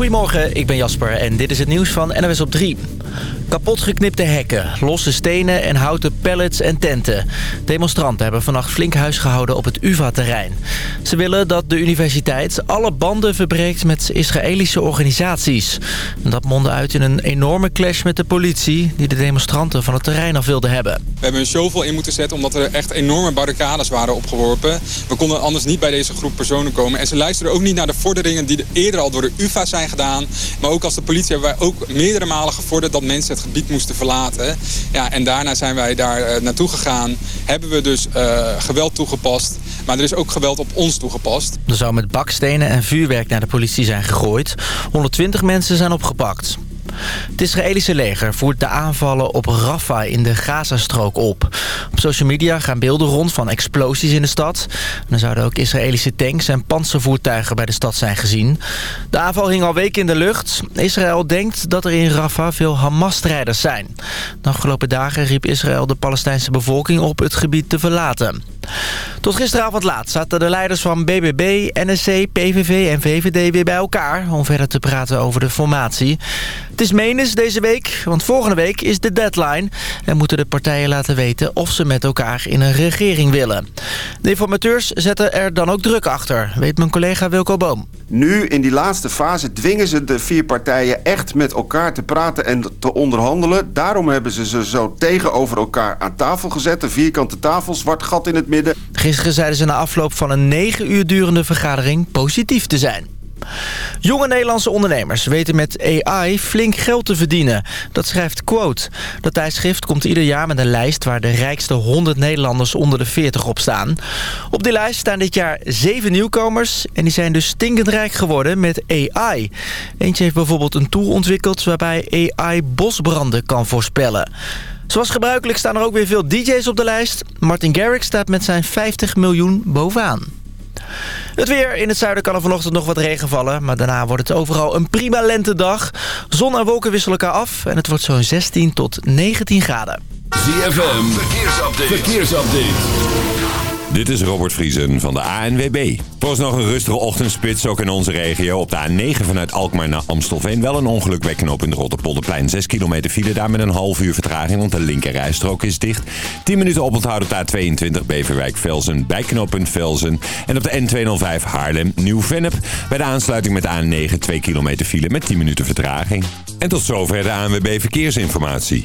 Goedemorgen, ik ben Jasper en dit is het nieuws van NWS op 3. Kapotgeknipte hekken, losse stenen en houten pallets en tenten. Demonstranten hebben vannacht flink huis gehouden op het UvA-terrein. Ze willen dat de universiteit alle banden verbreekt met Israëlische organisaties. Dat mondde uit in een enorme clash met de politie... die de demonstranten van het terrein af wilden hebben. We hebben een shovel in moeten zetten omdat er echt enorme barricades waren opgeworpen. We konden anders niet bij deze groep personen komen. En ze luisteren ook niet naar de vorderingen die eerder al door de UvA zijn gedaan. Maar ook als de politie hebben wij ook meerdere malen gevorderd dat mensen het gebied moesten verlaten. Ja, en daarna zijn wij daar uh, naartoe gegaan. Hebben we dus uh, geweld toegepast. Maar er is ook geweld op ons toegepast. Er zou met bakstenen en vuurwerk naar de politie zijn gegooid. 120 mensen zijn opgepakt. Het Israëlische leger voert de aanvallen op Rafah in de Gazastrook op. Op social media gaan beelden rond van explosies in de stad. er zouden ook Israëlische tanks en panzervoertuigen bij de stad zijn gezien. De aanval hing al weken in de lucht. Israël denkt dat er in Rafah veel Hamas-strijders zijn. De afgelopen dagen riep Israël de Palestijnse bevolking op het gebied te verlaten. Tot gisteravond laat zaten de leiders van BBB, NSC, PVV en VVD weer bij elkaar... om verder te praten over de formatie. Het is menens deze week, want volgende week is de deadline... en moeten de partijen laten weten of ze met elkaar in een regering willen. De informateurs zetten er dan ook druk achter, weet mijn collega Wilco Boom. Nu, in die laatste fase, dwingen ze de vier partijen echt met elkaar te praten en te onderhandelen. Daarom hebben ze ze zo tegenover elkaar aan tafel gezet. Een vierkante tafel, zwart gat in het Gisteren zeiden ze na afloop van een negen uur durende vergadering positief te zijn. Jonge Nederlandse ondernemers weten met AI flink geld te verdienen. Dat schrijft Quote. Dat tijdschrift komt ieder jaar met een lijst waar de rijkste 100 Nederlanders onder de 40 op staan. Op die lijst staan dit jaar zeven nieuwkomers en die zijn dus stinkend rijk geworden met AI. Eentje heeft bijvoorbeeld een tool ontwikkeld waarbij AI bosbranden kan voorspellen. Zoals gebruikelijk staan er ook weer veel DJ's op de lijst. Martin Garrix staat met zijn 50 miljoen bovenaan. Het weer. In het zuiden kan er vanochtend nog wat regen vallen. Maar daarna wordt het overal een prima lentedag. Zon en wolken wisselen elkaar af. En het wordt zo'n 16 tot 19 graden. ZFM. Verkeersupdate. Verkeersupdate. Dit is Robert Vriesen van de ANWB. Het nog een rustige ochtendspits, ook in onze regio. Op de A9 vanuit Alkmaar naar Amstelveen. Wel een ongeluk in de Rotterpolderplein. 6 kilometer file daar met een half uur vertraging, want de linkerrijstrook is dicht. 10 minuten oponthoud op de A22 Beverwijk-Velzen bij knooppunt Velzen. En op de N205 Haarlem-Nieuw-Vennep. Bij de aansluiting met de A9 2 kilometer file met 10 minuten vertraging. En tot zover de ANWB Verkeersinformatie.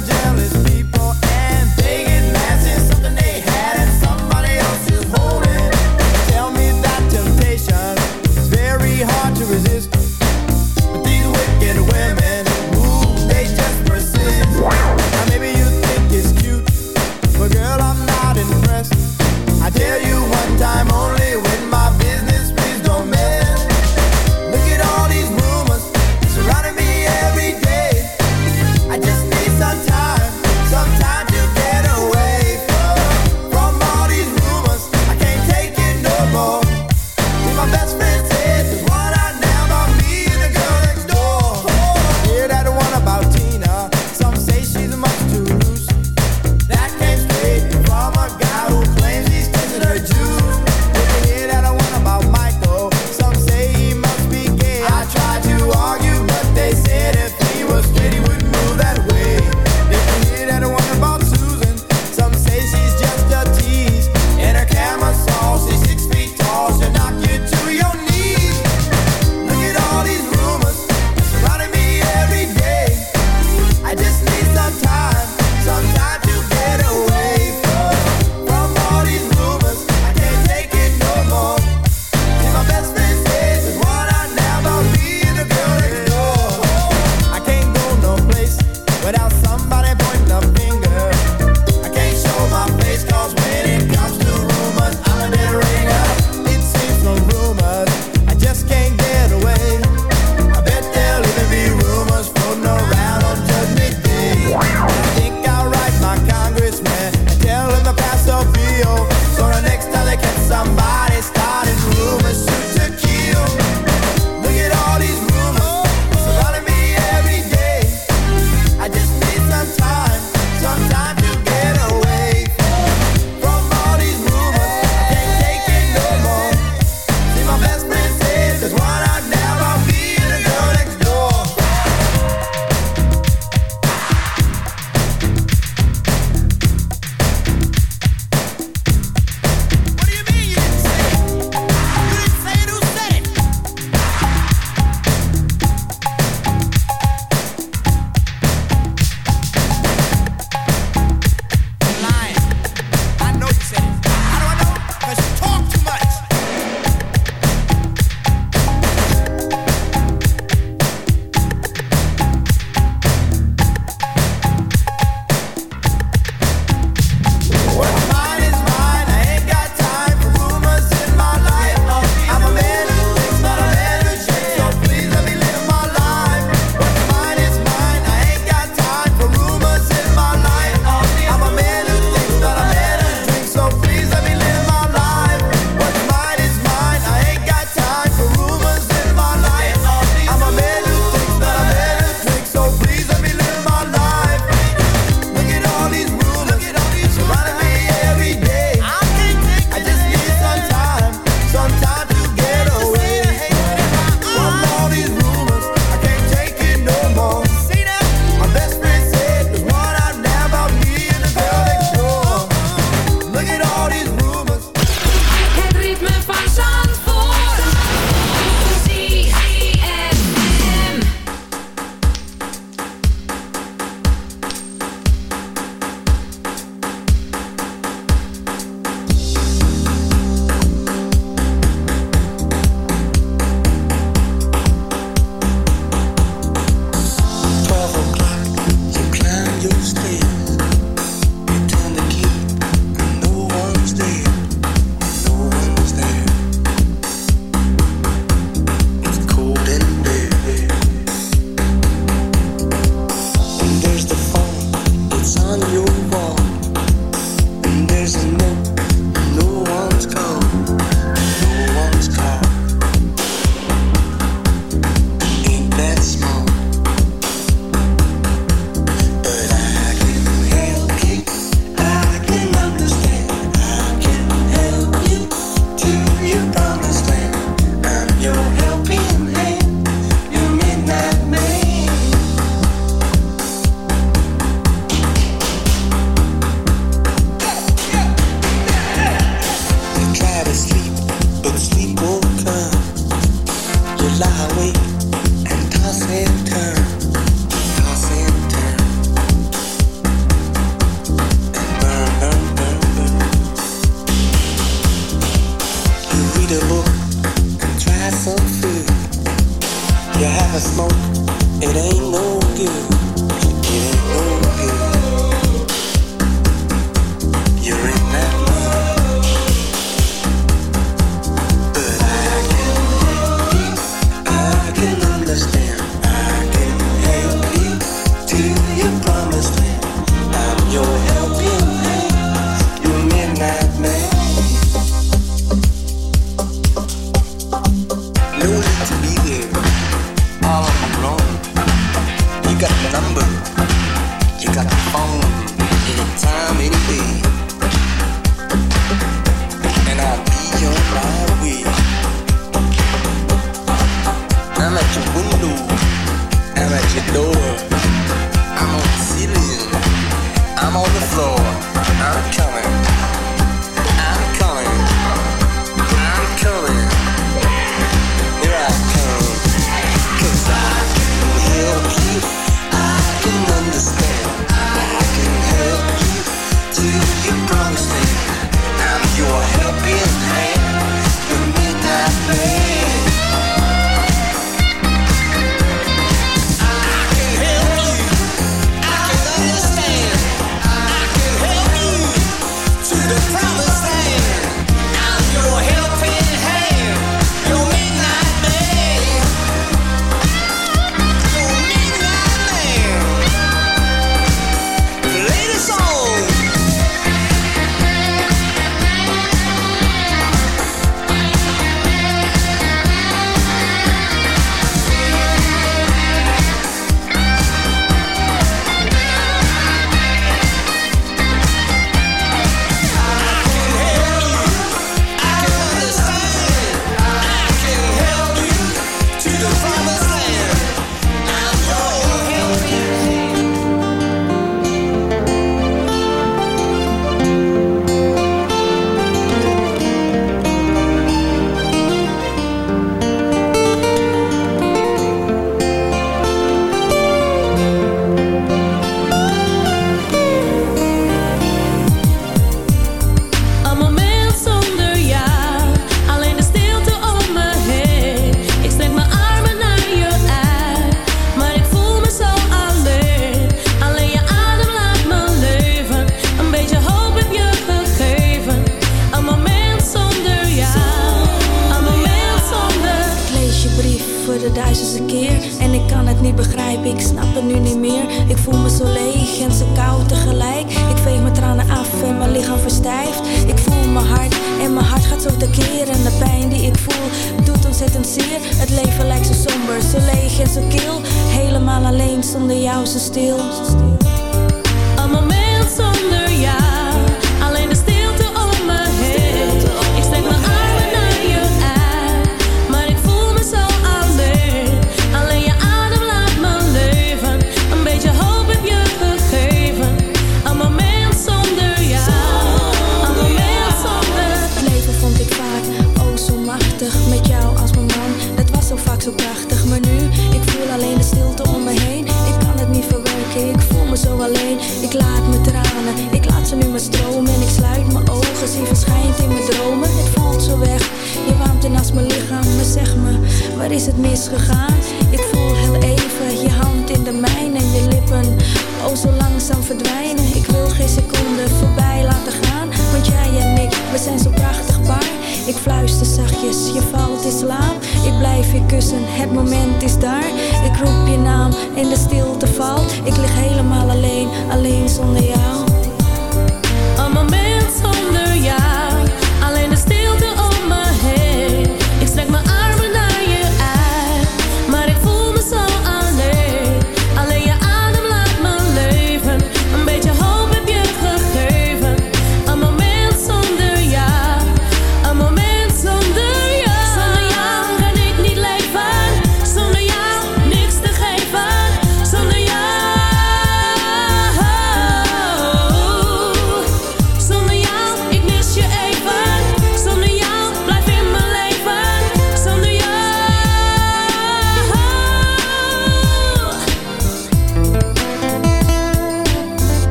jealous people.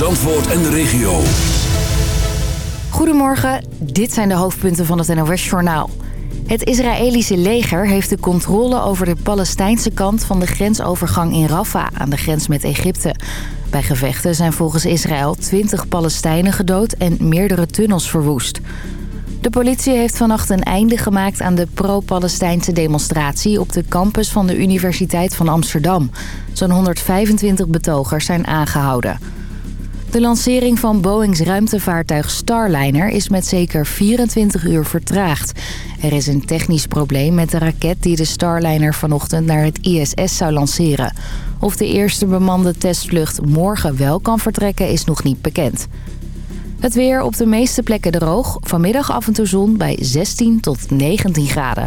En de regio. Goedemorgen, dit zijn de hoofdpunten van het NOS-journaal. Het Israëlische leger heeft de controle over de Palestijnse kant van de grensovergang in Rafah aan de grens met Egypte. Bij gevechten zijn volgens Israël 20 Palestijnen gedood en meerdere tunnels verwoest. De politie heeft vannacht een einde gemaakt aan de pro-Palestijnse demonstratie op de campus van de Universiteit van Amsterdam. Zo'n 125 betogers zijn aangehouden. De lancering van Boeings ruimtevaartuig Starliner is met zeker 24 uur vertraagd. Er is een technisch probleem met de raket die de Starliner vanochtend naar het ISS zou lanceren. Of de eerste bemande testvlucht morgen wel kan vertrekken is nog niet bekend. Het weer op de meeste plekken droog. Vanmiddag af en toe zon bij 16 tot 19 graden.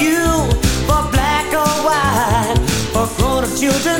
you for black or white, for grown up children.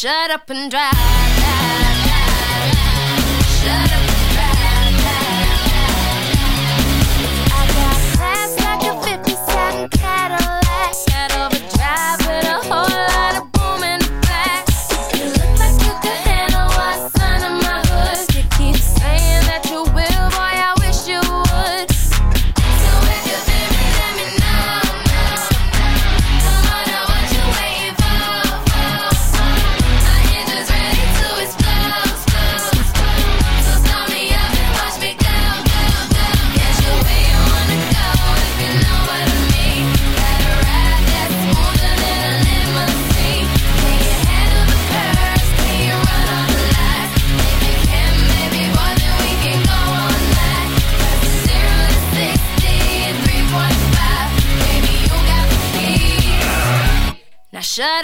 Shut up and drive. Shut up.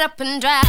Up and drive.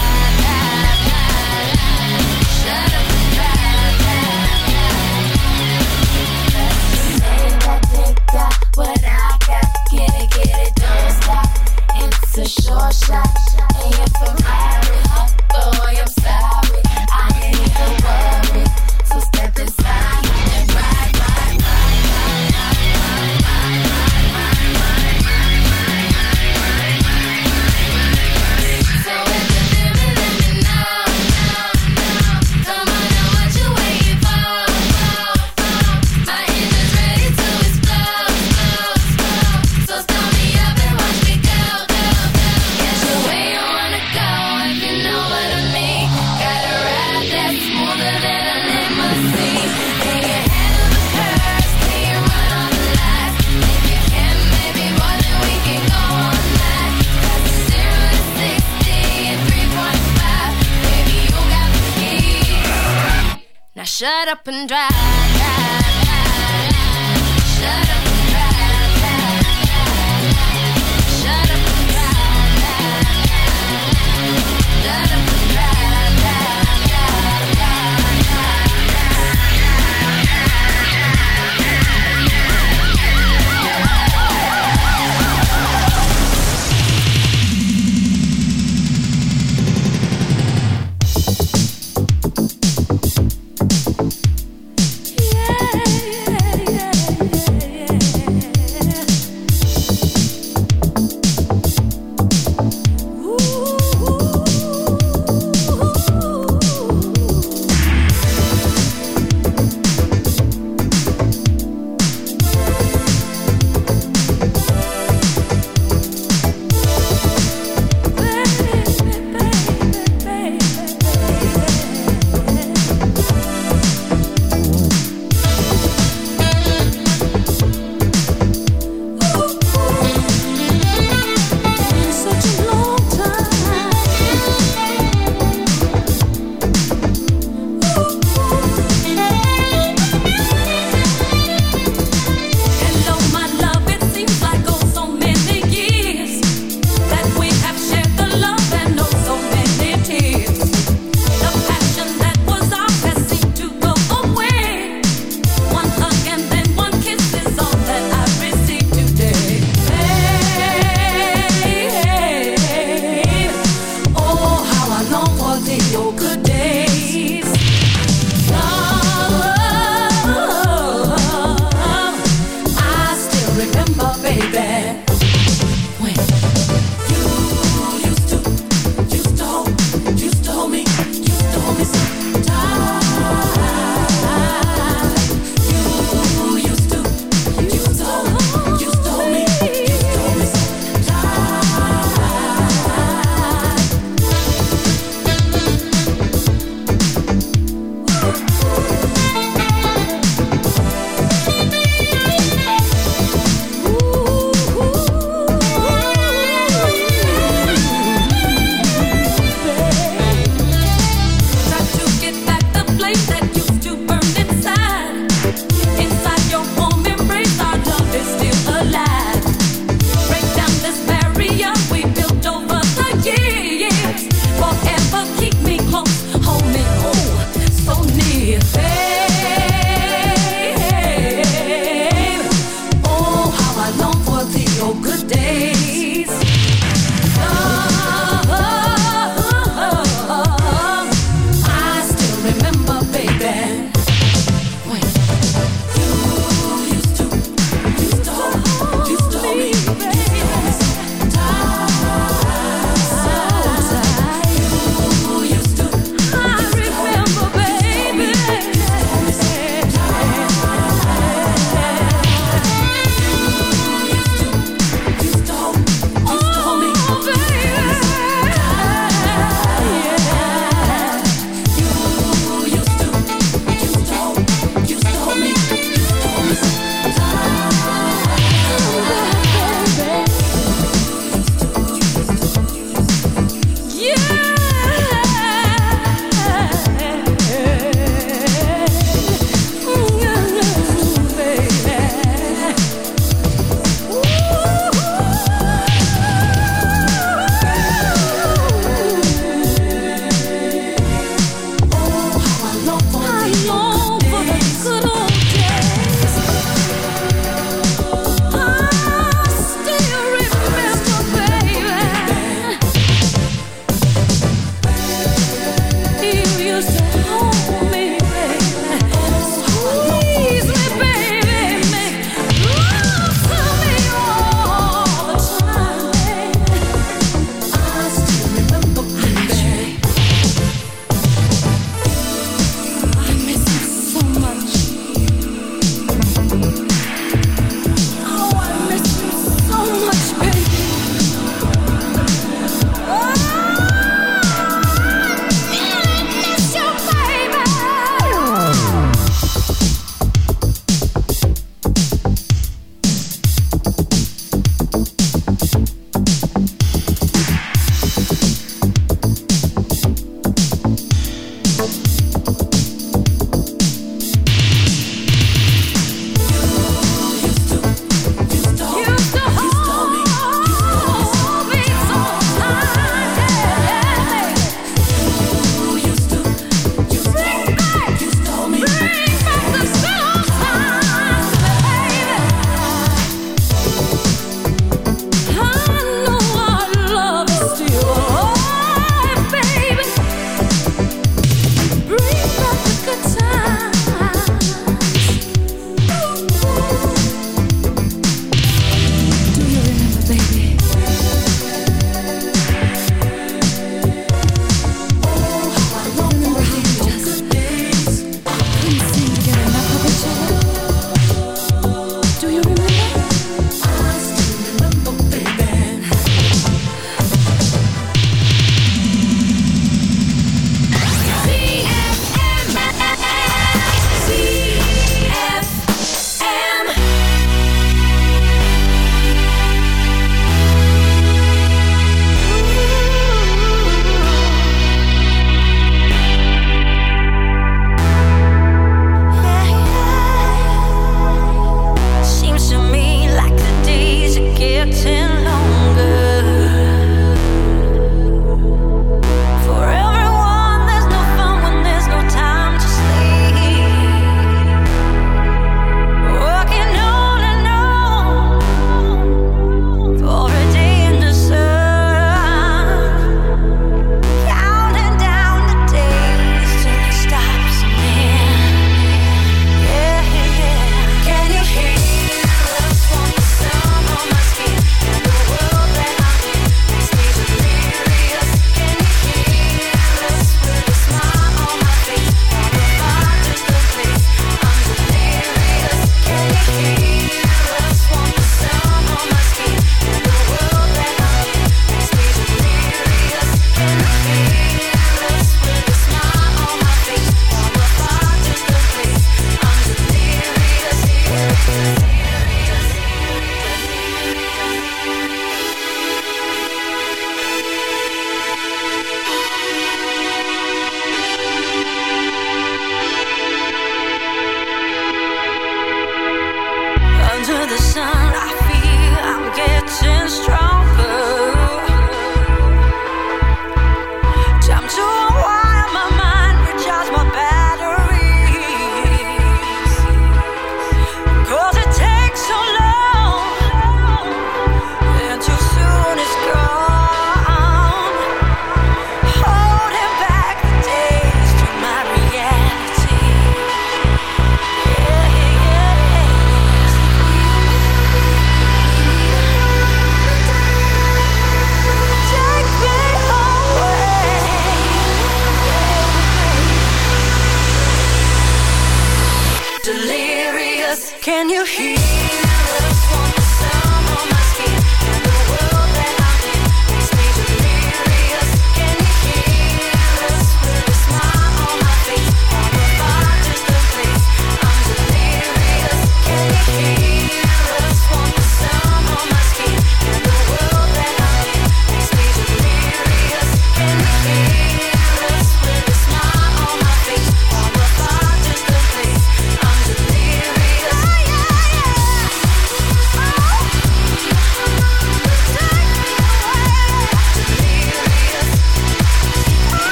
Shut up and drive.